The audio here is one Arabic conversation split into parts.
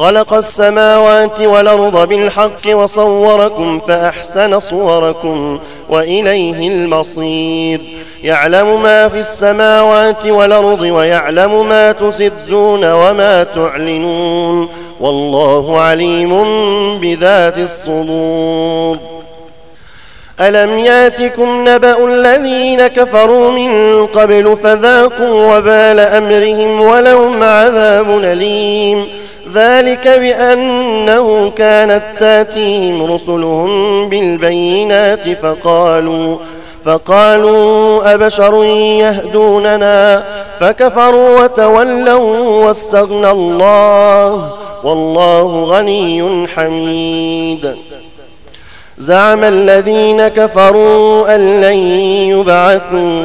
خلق السماوات والأرض بالحق وصوركم فأحسن صوركم وإليه المصير. يعلم ما في السماوات والأرض ويعلم ما تسدون وما تعلنون. والله عليم بذات الصدور. ألم يأتكم نبأ الذين كفروا من قبل فذاقوا وبال أمرهم ولهم عذاب أليم. ذلك بأنه كانت تأتيهم رسلهم بالبينات فقالوا فقالوا أبشر يهدوننا فكفروا وتولوا واستغنى الله والله غني حميد. زعم الذين كفروا أن لن يبعثوا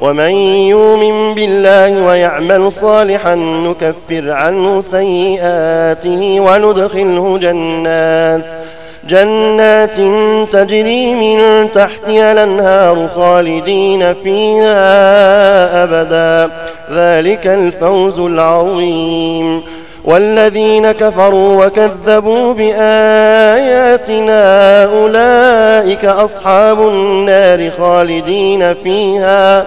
ومن يؤمن بالله ويعمل صالحا نكفر عنه سيئاته وندخله جنات جنات تجري من تحتها الأنهار خالدين فيها أبدا. ذلك الفوز العظيم. والذين كفروا وكذبوا بآياتنا أولئك أصحاب النار خالدين فيها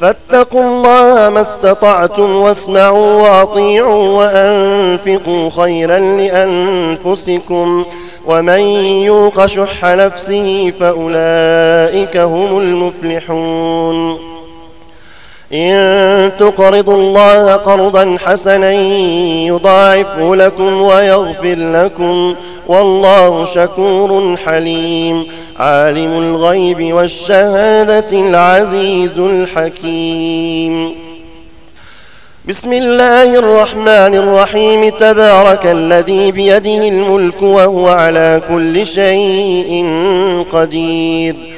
فاتقوا الله ما استطعتم واسمعوا واطيعوا وأنفقوا خيرا لأنفسكم ومن يوق شح نفسه فأولئك هم المفلحون إن تقرضوا الله قرضا حسنا يضاعفه لكم ويغفر لكم والله شكور حليم. عالم الغيب والشهادة العزيز الحكيم. بسم الله الرحمن الرحيم. تبارك الذي بيده الملك وهو على كل شيء قدير.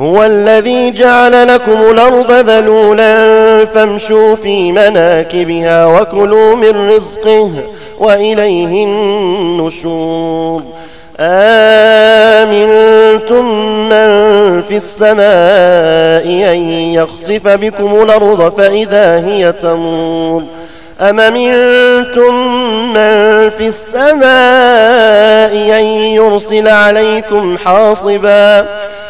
هو الذي جعل لكم الأرض ذلولا فامشوا في مناكبها وكلوا من رزقه وإليه النشور. آمنتم من في السماء أن يخسف بكم الأرض فإذا هي تمور. أم منتم من في السماء أن يرسل عليكم حاصباً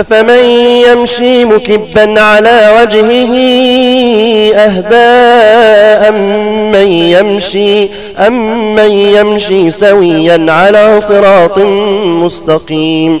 أفمن يمشي مكبا على وجهه أهداء من يمشي أم من يمشي سويا على صراط مستقيم.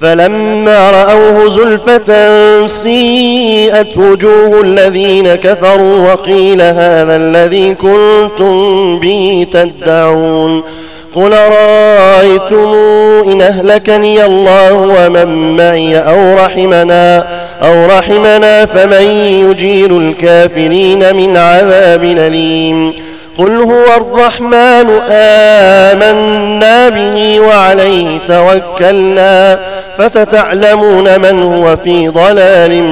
فلما رأوه زلفة سيئت وجوه الذين كفروا وقيل هذا الذي كنتم به تدعون قل رأيتم إن أهلكني الله ومن معي أو رحمنا أو رحمنا فمن يجير الكافرين من عذاب أليم قل هو الرحمن آمنا به وعليه توكلنا فستعلمون من هو في ضلال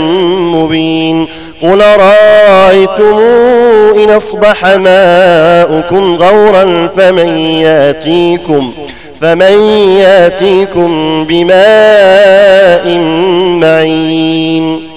مبين. قل رأيتم إن أصبح ماؤكم غورا فمن ياتيكم فمن ياتيكم بماء معين.